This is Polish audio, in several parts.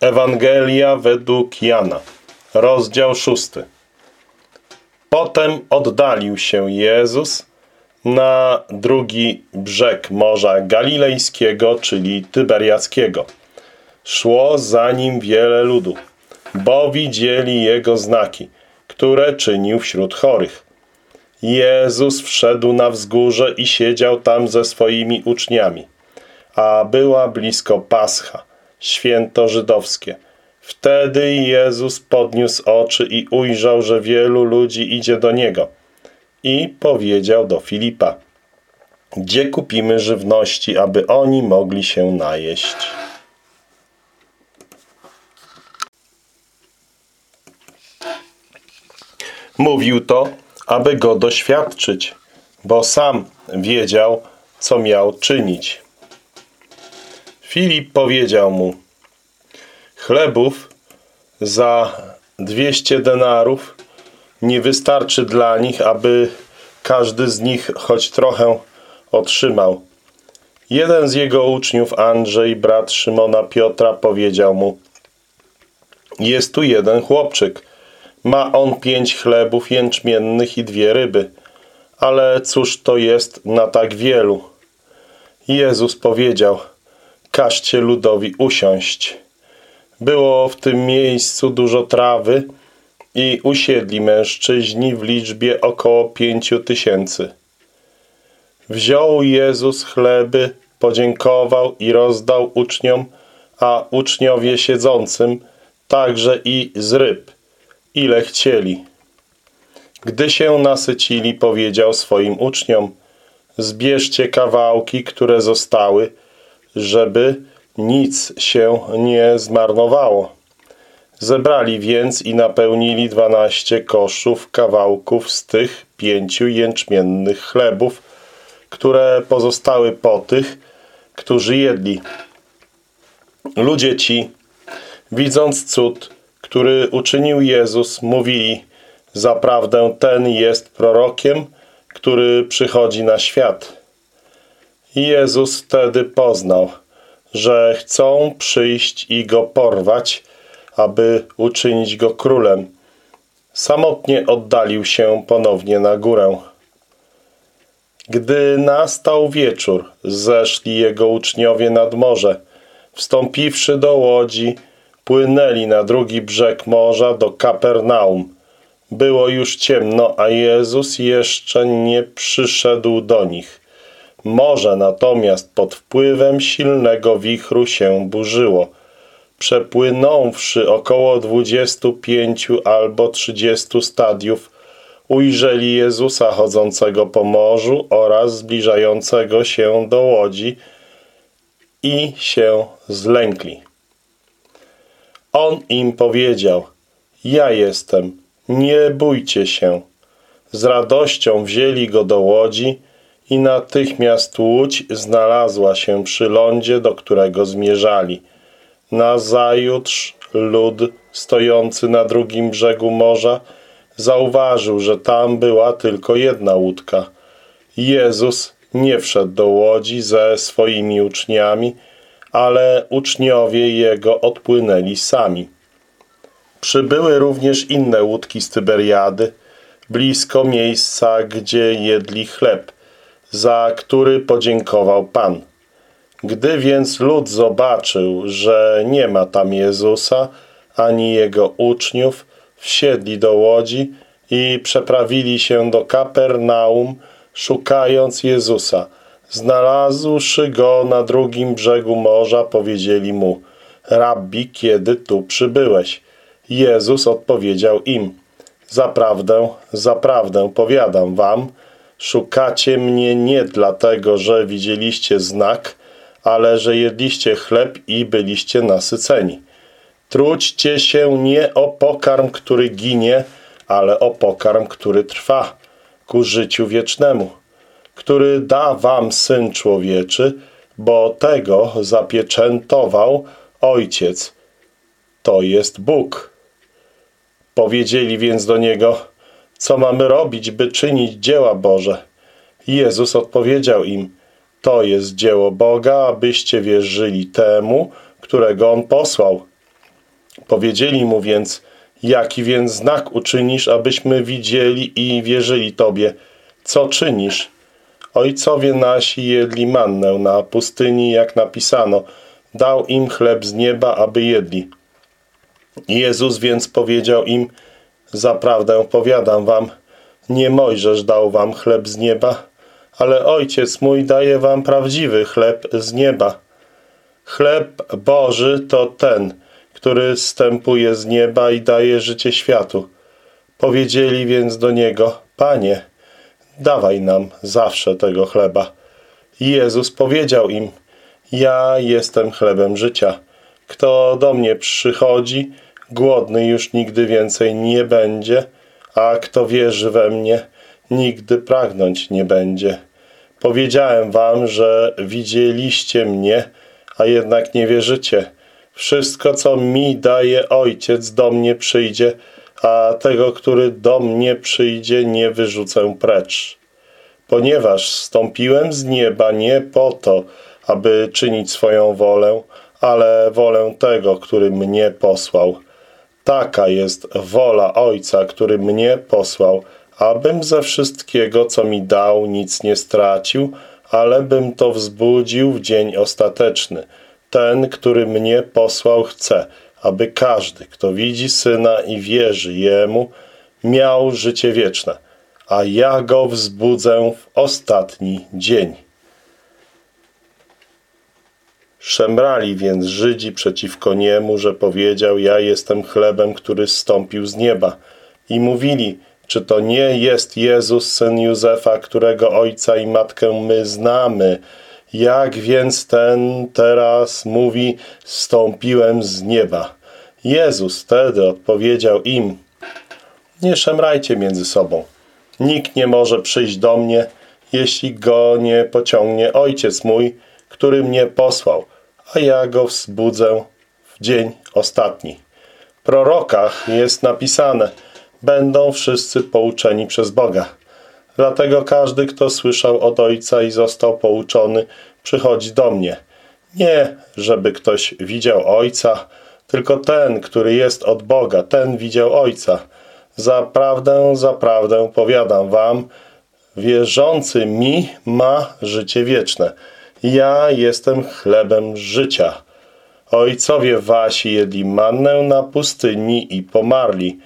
Ewangelia według Jana, rozdział szósty. Potem oddalił się Jezus na drugi brzeg Morza Galilejskiego, czyli Tyberiackiego. Szło za nim wiele ludu, bo widzieli Jego znaki, które czynił wśród chorych. Jezus wszedł na wzgórze i siedział tam ze swoimi uczniami, a była blisko Pascha, święto żydowskie. Wtedy Jezus podniósł oczy i ujrzał, że wielu ludzi idzie do Niego i powiedział do Filipa, gdzie kupimy żywności, aby oni mogli się najeść. Mówił to, aby go doświadczyć, bo sam wiedział, co miał czynić. Filip powiedział mu, chlebów za dwieście denarów nie wystarczy dla nich, aby każdy z nich choć trochę otrzymał. Jeden z jego uczniów, Andrzej, brat Szymona Piotra, powiedział mu Jest tu jeden chłopczyk. Ma on pięć chlebów jęczmiennych i dwie ryby. Ale cóż to jest na tak wielu? Jezus powiedział Każcie ludowi usiąść. Było w tym miejscu dużo trawy i usiedli mężczyźni w liczbie około pięciu tysięcy. Wziął Jezus chleby, podziękował i rozdał uczniom, a uczniowie siedzącym także i z ryb, ile chcieli. Gdy się nasycili, powiedział swoim uczniom, zbierzcie kawałki, które zostały, żeby nic się nie zmarnowało. Zebrali więc i napełnili dwanaście koszów kawałków z tych pięciu jęczmiennych chlebów, które pozostały po tych, którzy jedli. Ludzie ci, widząc cud, który uczynił Jezus, mówili, zaprawdę ten jest prorokiem, który przychodzi na świat. Jezus wtedy poznał, że chcą przyjść i go porwać, aby uczynić go królem. Samotnie oddalił się ponownie na górę. Gdy nastał wieczór, zeszli jego uczniowie nad morze. Wstąpiwszy do łodzi, płynęli na drugi brzeg morza do Kapernaum. Było już ciemno, a Jezus jeszcze nie przyszedł do nich. Morze natomiast pod wpływem silnego wichru się burzyło. Przepłynąwszy około dwudziestu pięciu albo trzydziestu stadiów, ujrzeli Jezusa chodzącego po morzu oraz zbliżającego się do łodzi i się zlękli. On im powiedział, ja jestem, nie bójcie się. Z radością wzięli go do łodzi i natychmiast łódź znalazła się przy lądzie, do którego zmierzali. Nazajutrz lud stojący na drugim brzegu morza zauważył, że tam była tylko jedna łódka. Jezus nie wszedł do łodzi ze swoimi uczniami, ale uczniowie Jego odpłynęli sami. Przybyły również inne łódki z Tyberiady, blisko miejsca, gdzie jedli chleb, za który podziękował Pan. Gdy więc lud zobaczył, że nie ma tam Jezusa, ani Jego uczniów, wsiedli do łodzi i przeprawili się do Kapernaum, szukając Jezusa. Znalazłszy go na drugim brzegu morza, powiedzieli mu, Rabbi, kiedy tu przybyłeś? Jezus odpowiedział im, Zaprawdę, zaprawdę powiadam wam, szukacie mnie nie dlatego, że widzieliście znak, ale że jedliście chleb i byliście nasyceni. Trudźcie się nie o pokarm, który ginie, ale o pokarm, który trwa ku życiu wiecznemu, który da wam Syn Człowieczy, bo tego zapieczętował Ojciec, to jest Bóg. Powiedzieli więc do Niego, co mamy robić, by czynić dzieła Boże? Jezus odpowiedział im, to jest dzieło Boga, abyście wierzyli temu, którego On posłał. Powiedzieli mu więc, jaki więc znak uczynisz, abyśmy widzieli i wierzyli Tobie? Co czynisz? Ojcowie nasi jedli mannę na pustyni, jak napisano. Dał im chleb z nieba, aby jedli. Jezus więc powiedział im, zaprawdę powiadam wam, nie Mojżesz dał wam chleb z nieba, ale Ojciec mój daje wam prawdziwy chleb z nieba. Chleb Boży to ten, który stępuje z nieba i daje życie światu. Powiedzieli więc do Niego, Panie, dawaj nam zawsze tego chleba. I Jezus powiedział im, ja jestem chlebem życia. Kto do mnie przychodzi, głodny już nigdy więcej nie będzie, a kto wierzy we mnie, nigdy pragnąć nie będzie. Powiedziałem wam, że widzieliście mnie, a jednak nie wierzycie. Wszystko, co mi daje Ojciec, do mnie przyjdzie, a tego, który do mnie przyjdzie, nie wyrzucę precz. Ponieważ stąpiłem z nieba nie po to, aby czynić swoją wolę, ale wolę tego, który mnie posłał. Taka jest wola Ojca, który mnie posłał, abym ze wszystkiego, co mi dał, nic nie stracił, ale bym to wzbudził w dzień ostateczny. Ten, który mnie posłał, chce, aby każdy, kto widzi Syna i wierzy Jemu, miał życie wieczne, a ja go wzbudzę w ostatni dzień. Szemrali więc Żydzi przeciwko niemu, że powiedział, ja jestem chlebem, który zstąpił z nieba. I mówili, czy to nie jest Jezus, syn Józefa, którego ojca i matkę my znamy? Jak więc ten teraz mówi, stąpiłem z nieba? Jezus wtedy odpowiedział im, nie szemrajcie między sobą. Nikt nie może przyjść do mnie, jeśli go nie pociągnie Ojciec mój, który mnie posłał, a ja go wzbudzę w dzień ostatni. W prorokach jest napisane, będą wszyscy pouczeni przez Boga. Dlatego każdy, kto słyszał od Ojca i został pouczony, przychodzi do mnie. Nie, żeby ktoś widział Ojca, tylko ten, który jest od Boga, ten widział Ojca. Zaprawdę, zaprawdę powiadam wam, wierzący mi ma życie wieczne. Ja jestem chlebem życia. Ojcowie wasi jedli mannę na pustyni i pomarli.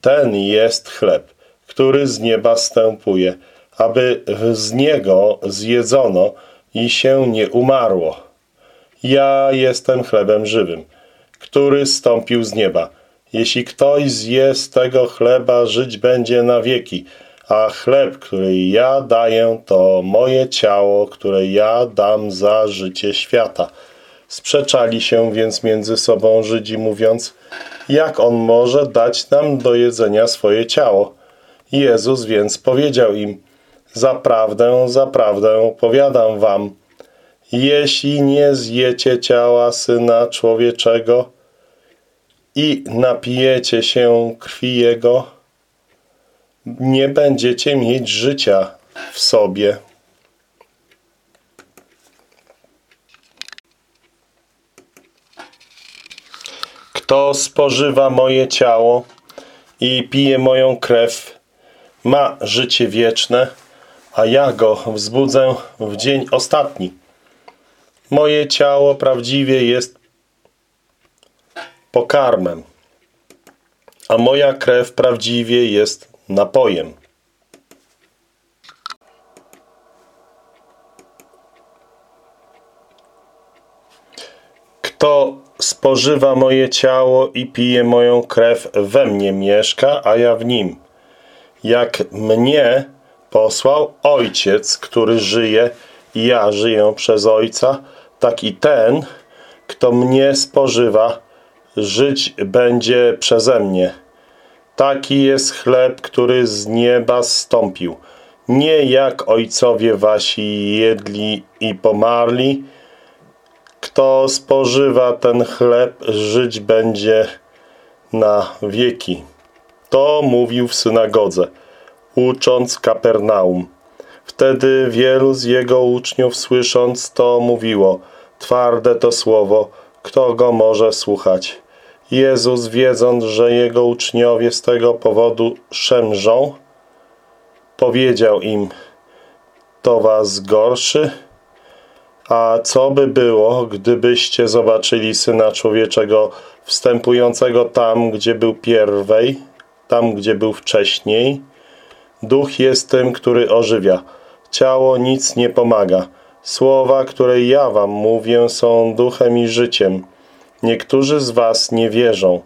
Ten jest chleb, który z nieba stępuje, aby z niego zjedzono i się nie umarło. Ja jestem chlebem żywym, który stąpił z nieba. Jeśli ktoś zje z tego chleba, żyć będzie na wieki, a chleb, który ja daję, to moje ciało, które ja dam za życie świata. Sprzeczali się więc między sobą Żydzi, mówiąc, jak on może dać nam do jedzenia swoje ciało? Jezus więc powiedział im, zaprawdę, zaprawdę, powiadam wam, jeśli nie zjecie ciała Syna Człowieczego i napijecie się krwi Jego, nie będziecie mieć życia w sobie. Kto spożywa moje ciało i pije moją krew, ma życie wieczne, a ja go wzbudzę w dzień ostatni. Moje ciało prawdziwie jest pokarmem, a moja krew prawdziwie jest napojem. Kto spożywa moje ciało i pije moją krew, we mnie mieszka, a ja w nim. Jak mnie posłał Ojciec, który żyje i ja żyję przez Ojca, tak i ten, kto mnie spożywa, żyć będzie przeze mnie. Taki jest chleb, który z nieba zstąpił. Nie jak ojcowie wasi jedli i pomarli. Kto spożywa ten chleb, żyć będzie na wieki. To mówił w synagodze, ucząc Kapernaum. Wtedy wielu z jego uczniów słysząc to mówiło, twarde to słowo, kto go może słuchać? Jezus, wiedząc, że jego uczniowie z tego powodu szemrzą, powiedział im, to was gorszy? A co by było, gdybyście zobaczyli Syna Człowieczego wstępującego tam, gdzie był pierwej, tam, gdzie był wcześniej? Duch jest tym, który ożywia. Ciało nic nie pomaga. Słowa, które ja wam mówię, są duchem i życiem. Niektórzy z was nie wierzą.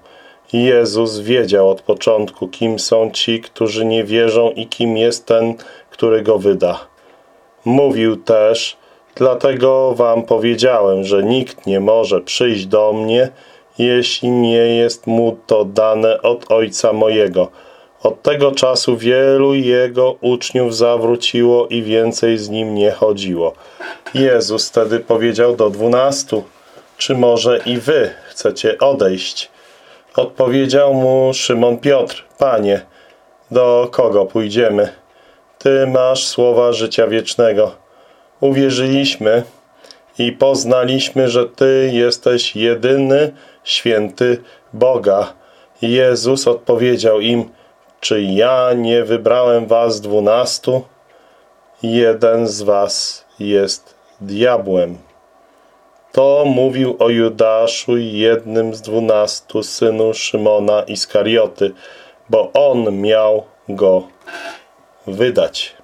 Jezus wiedział od początku, kim są ci, którzy nie wierzą i kim jest ten, który go wyda. Mówił też, dlatego wam powiedziałem, że nikt nie może przyjść do mnie, jeśli nie jest mu to dane od Ojca mojego. Od tego czasu wielu jego uczniów zawróciło i więcej z nim nie chodziło. Jezus wtedy powiedział do dwunastu, czy może i wy chcecie odejść? Odpowiedział mu Szymon Piotr, Panie, do kogo pójdziemy? Ty masz słowa życia wiecznego. Uwierzyliśmy i poznaliśmy, że Ty jesteś jedyny, święty Boga. Jezus odpowiedział im, czy ja nie wybrałem was dwunastu? Jeden z was jest diabłem. To mówił o Judaszu, jednym z dwunastu synu Szymona Iskarioty, bo on miał go wydać.